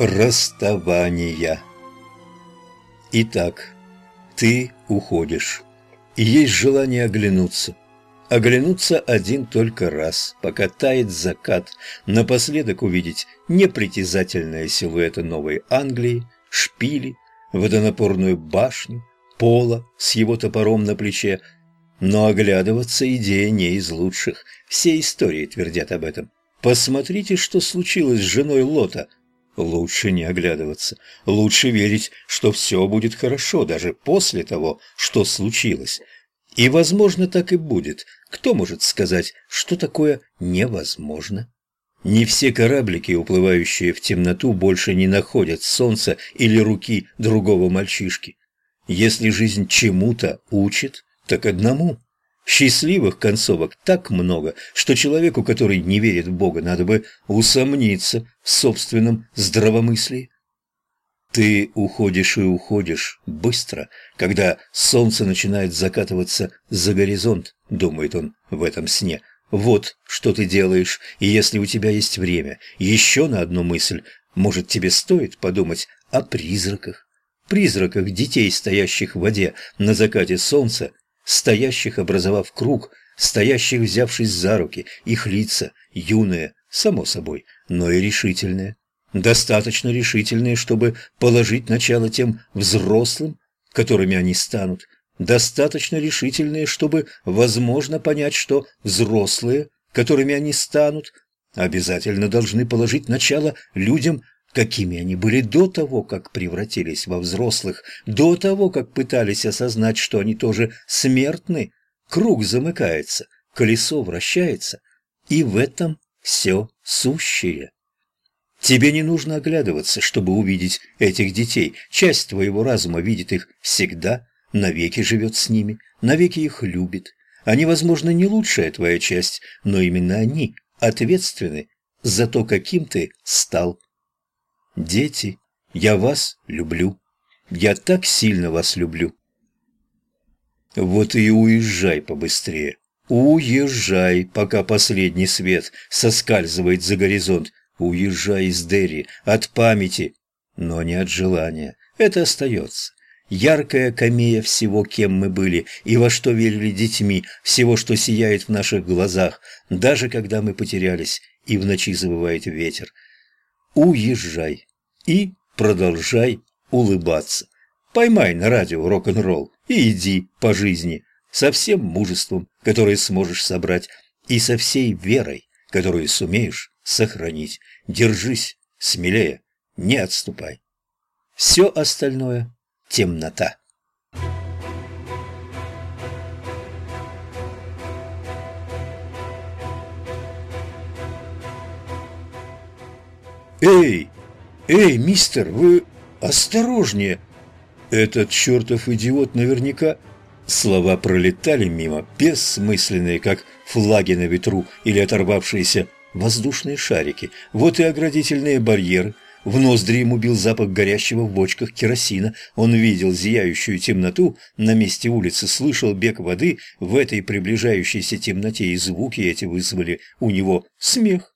Расставания Итак, ты уходишь, и есть желание оглянуться. Оглянуться один только раз, пока тает закат, напоследок увидеть непритязательные силуэты Новой Англии, шпили, водонапорную башню, пола с его топором на плече. Но оглядываться идея не из лучших, все истории твердят об этом. Посмотрите, что случилось с женой Лота – Лучше не оглядываться. Лучше верить, что все будет хорошо, даже после того, что случилось. И, возможно, так и будет. Кто может сказать, что такое невозможно? Не все кораблики, уплывающие в темноту, больше не находят солнца или руки другого мальчишки. Если жизнь чему-то учит, так одному – Счастливых концовок так много, что человеку, который не верит в Бога, надо бы усомниться в собственном здравомыслии. Ты уходишь и уходишь быстро, когда солнце начинает закатываться за горизонт, думает он в этом сне. Вот что ты делаешь, и если у тебя есть время еще на одну мысль, может, тебе стоит подумать о призраках. Призраках детей, стоящих в воде на закате солнца стоящих, образовав круг, стоящих, взявшись за руки, их лица, юные, само собой, но и решительные. Достаточно решительные, чтобы положить начало тем взрослым, которыми они станут. Достаточно решительные, чтобы, возможно, понять, что взрослые, которыми они станут, обязательно должны положить начало людям, какими они были до того, как превратились во взрослых, до того, как пытались осознать, что они тоже смертны. Круг замыкается, колесо вращается, и в этом все сущее. Тебе не нужно оглядываться, чтобы увидеть этих детей. Часть твоего разума видит их всегда, навеки живет с ними, навеки их любит. Они, возможно, не лучшая твоя часть, но именно они ответственны за то, каким ты стал. Дети, я вас люблю. Я так сильно вас люблю. Вот и уезжай побыстрее. Уезжай, пока последний свет соскальзывает за горизонт. Уезжай из Дерри, от памяти, но не от желания. Это остается. Яркая камея всего, кем мы были и во что верили детьми, всего, что сияет в наших глазах, даже когда мы потерялись и в ночи забывает ветер уезжай и продолжай улыбаться. Поймай на радио рок-н-ролл и иди по жизни со всем мужеством, которое сможешь собрать, и со всей верой, которую сумеешь сохранить. Держись смелее, не отступай. Все остальное — темнота. «Эй! Эй, мистер, вы осторожнее!» Этот чертов идиот наверняка... Слова пролетали мимо, бессмысленные, как флаги на ветру или оторвавшиеся воздушные шарики. Вот и оградительные барьеры. В ноздри ему бил запах горящего в бочках керосина. Он видел зияющую темноту на месте улицы, слышал бег воды в этой приближающейся темноте, и звуки эти вызвали у него смех.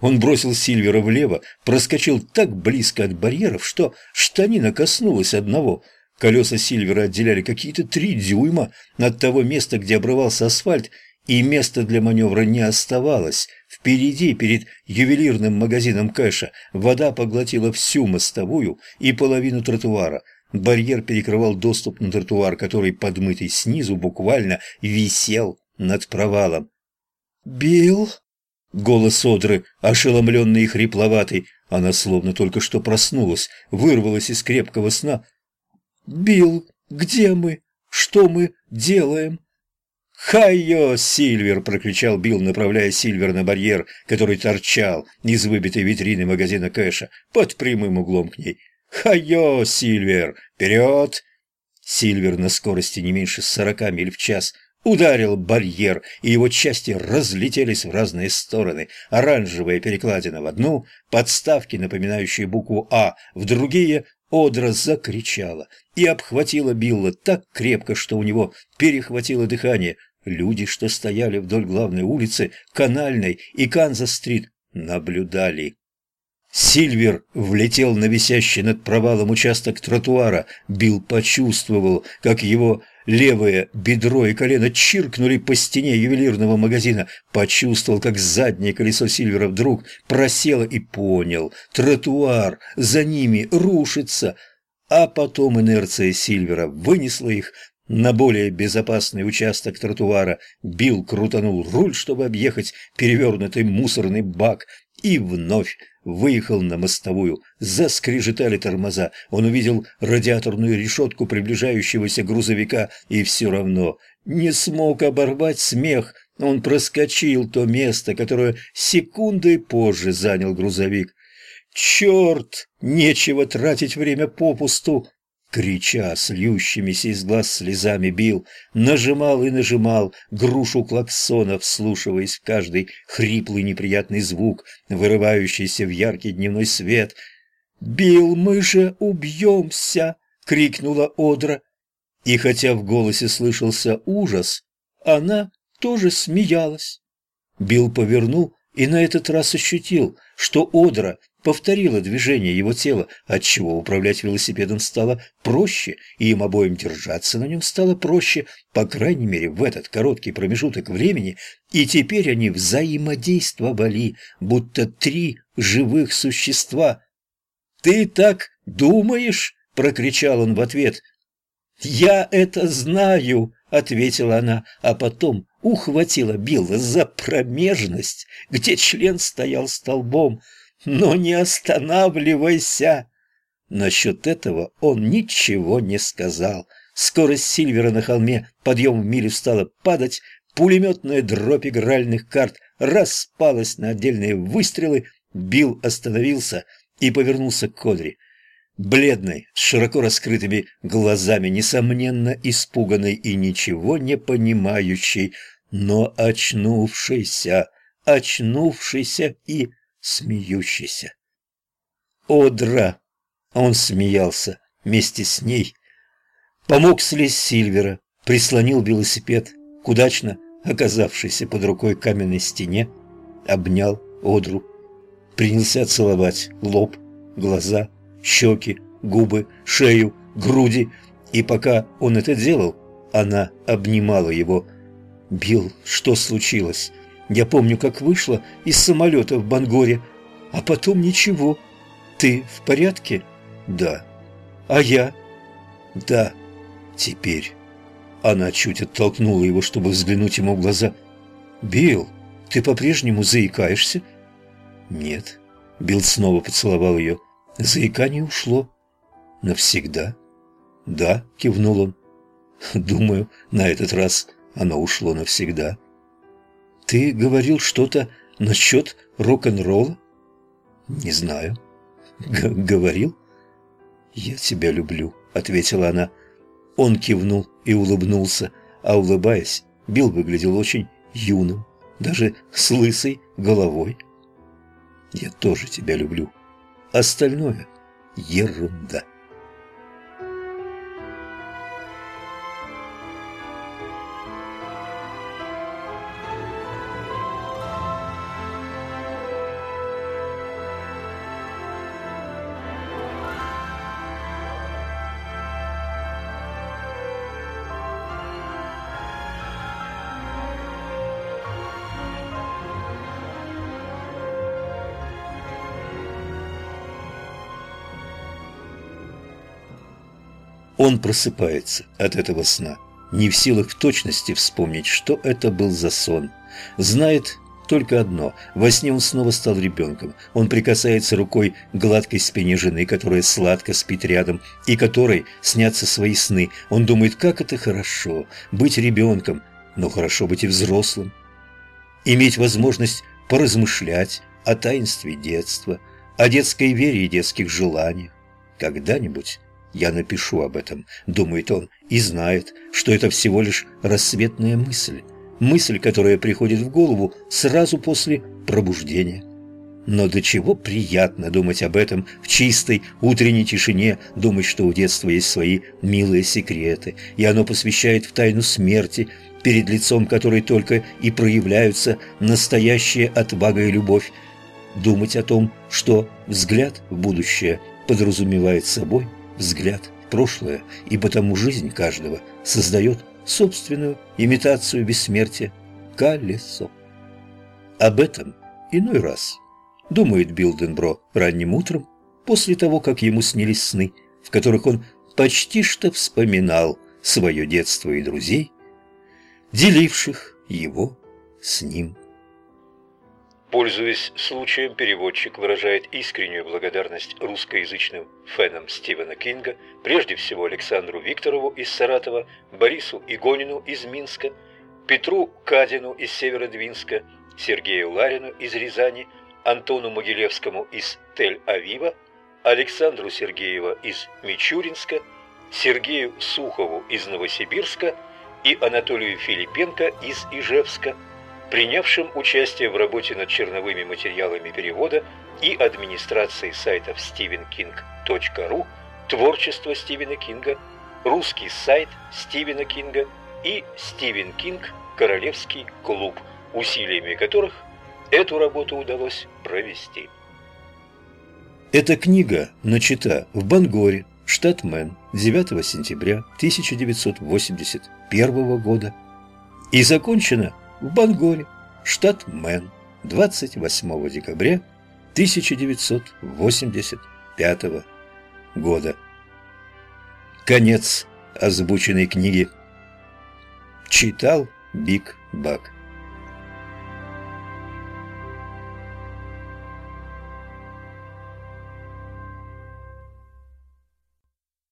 Он бросил Сильвера влево, проскочил так близко от барьеров, что штанина коснулась одного. Колеса Сильвера отделяли какие-то три дюйма от того места, где обрывался асфальт, и места для маневра не оставалось. Впереди, перед ювелирным магазином кэша, вода поглотила всю мостовую и половину тротуара. Барьер перекрывал доступ на тротуар, который, подмытый снизу, буквально висел над провалом. «Билл?» Голос Одры, ошеломленный и хрипловатый, она словно только что проснулась, вырвалась из крепкого сна. «Билл, где мы? Что мы делаем?» «Хайо, Сильвер!» – прокричал Билл, направляя Сильвер на барьер, который торчал из выбитой витрины магазина Кэша под прямым углом к ней. «Хайо, Сильвер! Вперед!» Сильвер на скорости не меньше сорока миль в час – ударил барьер, и его части разлетелись в разные стороны. Оранжевая перекладина в одну, подставки, напоминающие букву «А», в другие. Одра закричала и обхватила Билла так крепко, что у него перехватило дыхание. Люди, что стояли вдоль главной улицы, Канальной и Канзас-стрит, наблюдали. Сильвер влетел на висящий над провалом участок тротуара. Билл почувствовал, как его левое бедро и колено чиркнули по стене ювелирного магазина. Почувствовал, как заднее колесо Сильвера вдруг просело и понял. Тротуар за ними рушится. А потом инерция Сильвера вынесла их на более безопасный участок тротуара. Билл крутанул руль, чтобы объехать перевернутый мусорный бак, и вновь выехал на мостовую. Заскрежетали тормоза. Он увидел радиаторную решетку приближающегося грузовика и все равно не смог оборвать смех. Он проскочил то место, которое секундой позже занял грузовик. «Черт! Нечего тратить время попусту!» Крича с льющимися из глаз слезами бил, нажимал и нажимал грушу клаксона, вслушиваясь в каждый хриплый неприятный звук, вырывающийся в яркий дневной свет. «Бил, мы же убьемся!» — крикнула Одра. И хотя в голосе слышался ужас, она тоже смеялась. Бил повернул и на этот раз ощутил, что Одра повторила движение его тела, отчего управлять велосипедом стало проще, и им обоим держаться на нем стало проще, по крайней мере, в этот короткий промежуток времени, и теперь они взаимодействовали, будто три живых существа. «Ты так думаешь?» — прокричал он в ответ. «Я это знаю!» — ответила она, а потом ухватила Билла за промежность, где член стоял столбом но не останавливайся!» Насчет этого он ничего не сказал. Скорость Сильвера на холме, подъем в милю стала падать, пулеметная дробь игральных карт распалась на отдельные выстрелы, Билл остановился и повернулся к Кодри. Бледный, с широко раскрытыми глазами, несомненно испуганный и ничего не понимающий, но очнувшийся, очнувшийся и смеющийся. «Одра!» Он смеялся вместе с ней. Помог слезть Сильвера, прислонил велосипед к удачно оказавшейся под рукой каменной стене, обнял Одру, принялся целовать лоб, глаза, щеки, губы, шею, груди, и пока он это делал, она обнимала его. «Билл, что случилось?» Я помню, как вышла из самолета в Бангоре, а потом ничего. Ты в порядке? Да. А я? Да. Теперь. Она чуть оттолкнула его, чтобы взглянуть ему в глаза. «Билл, ты по-прежнему заикаешься?» «Нет». Билл снова поцеловал ее. Заикание ушло. «Навсегда?» «Да», — кивнул он. «Думаю, на этот раз оно ушло навсегда». Ты говорил что-то насчет рок-н-ролла? Не знаю. Г говорил? Я тебя люблю, ответила она. Он кивнул и улыбнулся, а улыбаясь, Билл выглядел очень юным, даже с лысой головой. Я тоже тебя люблю. Остальное — ерунда. Он просыпается от этого сна, не в силах в точности вспомнить, что это был за сон. Знает только одно – во сне он снова стал ребенком. Он прикасается рукой к гладкой спине жены, которая сладко спит рядом, и которой снятся свои сны. Он думает, как это хорошо – быть ребенком, но хорошо быть и взрослым. Иметь возможность поразмышлять о таинстве детства, о детской вере и детских желаниях. Когда-нибудь я напишу об этом, думает он, и знает, что это всего лишь рассветная мысль. Мысль, которая приходит в голову сразу после пробуждения. Но до чего приятно думать об этом в чистой утренней тишине, думать, что у детства есть свои милые секреты, и оно посвящает в тайну смерти, перед лицом которой только и проявляются настоящая отвага и любовь. думать о том, что взгляд в будущее подразумевает собой взгляд прошлое, и потому жизнь каждого создает собственную имитацию бессмертия – колесо. Об этом иной раз думает Билденбро ранним утром, после того, как ему снились сны, в которых он почти что вспоминал свое детство и друзей, деливших его с ним. Пользуясь случаем, переводчик выражает искреннюю благодарность русскоязычным фенам Стивена Кинга, прежде всего Александру Викторову из Саратова, Борису Игонину из Минска, Петру Кадину из Северодвинска, Сергею Ларину из Рязани, Антону Могилевскому из Тель-Авива, Александру Сергеева из Мичуринска, Сергею Сухову из Новосибирска и Анатолию Филипенко из Ижевска, принявшим участие в работе над черновыми материалами перевода и администрацией сайтов stevenking.ru, творчество Стивена Кинга, русский сайт Стивена Кинга и Стивен Кинг Королевский клуб, усилиями которых эту работу удалось провести. Эта книга начата в Бангоре, штат Мэн, 9 сентября 1981 года и закончена в Бангоре, штат Мэн, 28 декабря 1985 года. Конец озвученной книги. Читал Биг Бак.